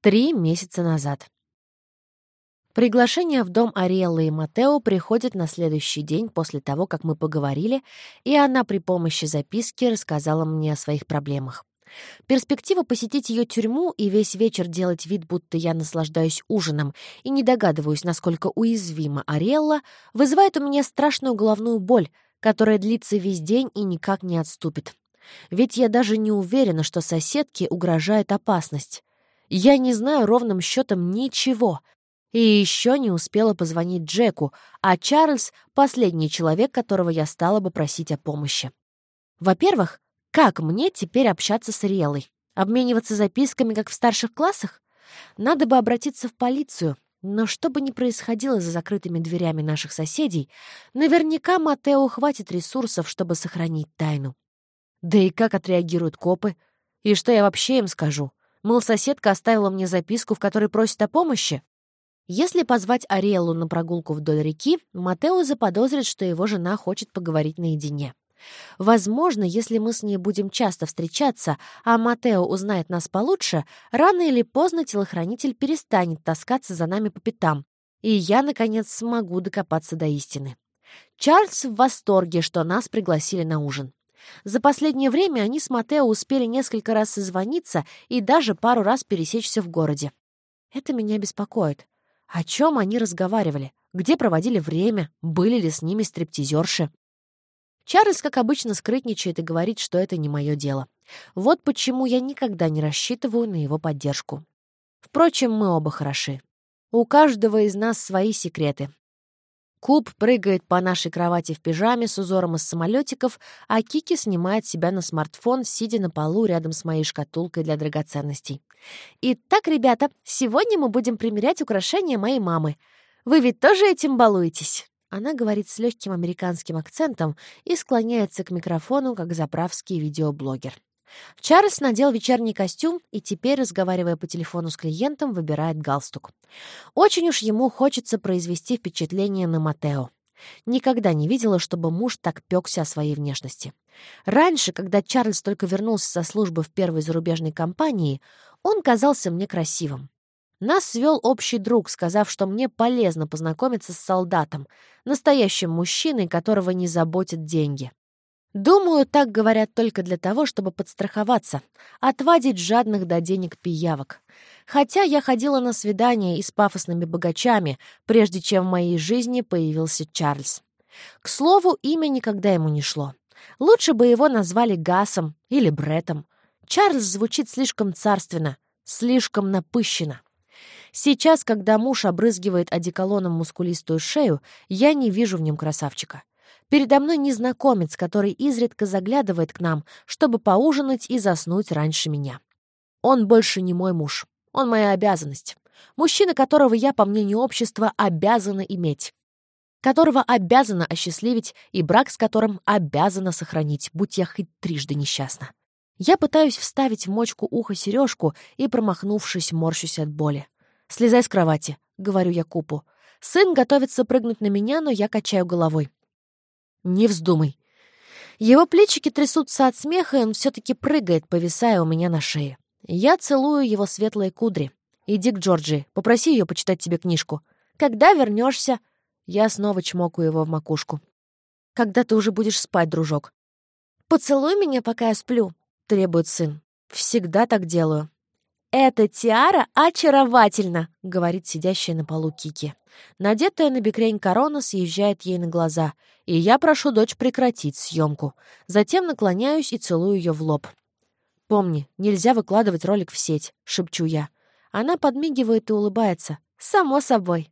Три месяца назад. Приглашение в дом Ариэллы и Матео приходит на следующий день после того, как мы поговорили, и она при помощи записки рассказала мне о своих проблемах. Перспектива посетить ее тюрьму и весь вечер делать вид, будто я наслаждаюсь ужином и не догадываюсь, насколько уязвима Ариэлла, вызывает у меня страшную головную боль, которая длится весь день и никак не отступит. Ведь я даже не уверена, что соседке угрожает опасность. Я не знаю ровным счетом ничего. И еще не успела позвонить Джеку, а Чарльз — последний человек, которого я стала бы просить о помощи. Во-первых, как мне теперь общаться с Риэлой? Обмениваться записками, как в старших классах? Надо бы обратиться в полицию. Но что бы ни происходило за закрытыми дверями наших соседей, наверняка Матео хватит ресурсов, чтобы сохранить тайну. Да и как отреагируют копы? И что я вообще им скажу? Мол, соседка оставила мне записку, в которой просит о помощи? Если позвать Ариэлу на прогулку вдоль реки, Матео заподозрит, что его жена хочет поговорить наедине. Возможно, если мы с ней будем часто встречаться, а Матео узнает нас получше, рано или поздно телохранитель перестанет таскаться за нами по пятам, и я, наконец, смогу докопаться до истины. Чарльз в восторге, что нас пригласили на ужин. За последнее время они с Матео успели несколько раз созвониться и даже пару раз пересечься в городе. Это меня беспокоит. О чем они разговаривали? Где проводили время? Были ли с ними стриптизерши? Чарльз, как обычно, скрытничает и говорит, что это не мое дело. Вот почему я никогда не рассчитываю на его поддержку. Впрочем, мы оба хороши. У каждого из нас свои секреты, Куб прыгает по нашей кровати в пижаме с узором из самолетиков, а Кики снимает себя на смартфон, сидя на полу рядом с моей шкатулкой для драгоценностей. «Итак, ребята, сегодня мы будем примерять украшения моей мамы. Вы ведь тоже этим балуетесь?» Она говорит с легким американским акцентом и склоняется к микрофону, как заправский видеоблогер. Чарльз надел вечерний костюм и теперь, разговаривая по телефону с клиентом, выбирает галстук. Очень уж ему хочется произвести впечатление на Матео. Никогда не видела, чтобы муж так пёкся о своей внешности. Раньше, когда Чарльз только вернулся со службы в первой зарубежной компании, он казался мне красивым. Нас свел общий друг, сказав, что мне полезно познакомиться с солдатом, настоящим мужчиной, которого не заботят деньги. Думаю, так говорят только для того, чтобы подстраховаться, отвадить жадных до денег пиявок. Хотя я ходила на свидания и с пафосными богачами, прежде чем в моей жизни появился Чарльз. К слову, имя никогда ему не шло. Лучше бы его назвали Гасом или Бретом. Чарльз звучит слишком царственно, слишком напыщенно. Сейчас, когда муж обрызгивает одеколоном мускулистую шею, я не вижу в нем красавчика. Передо мной незнакомец, который изредка заглядывает к нам, чтобы поужинать и заснуть раньше меня. Он больше не мой муж. Он моя обязанность. Мужчина, которого я, по мнению общества, обязана иметь. Которого обязана осчастливить и брак с которым обязана сохранить, будь я хоть трижды несчастна. Я пытаюсь вставить в мочку уха сережку и, промахнувшись, морщусь от боли. «Слезай с кровати», — говорю я Купу. Сын готовится прыгнуть на меня, но я качаю головой. «Не вздумай». Его плечики трясутся от смеха, и он все-таки прыгает, повисая у меня на шее. Я целую его светлые кудри. «Иди к Джорджи, попроси ее почитать тебе книжку. Когда вернешься? Я снова чмокаю его в макушку. «Когда ты уже будешь спать, дружок?» «Поцелуй меня, пока я сплю», — требует сын. «Всегда так делаю». «Эта тиара очаровательна», — говорит сидящая на полу Кики. Надетая на бекрень корона съезжает ей на глаза, и я прошу дочь прекратить съемку. Затем наклоняюсь и целую ее в лоб. «Помни, нельзя выкладывать ролик в сеть», — шепчу я. Она подмигивает и улыбается. «Само собой».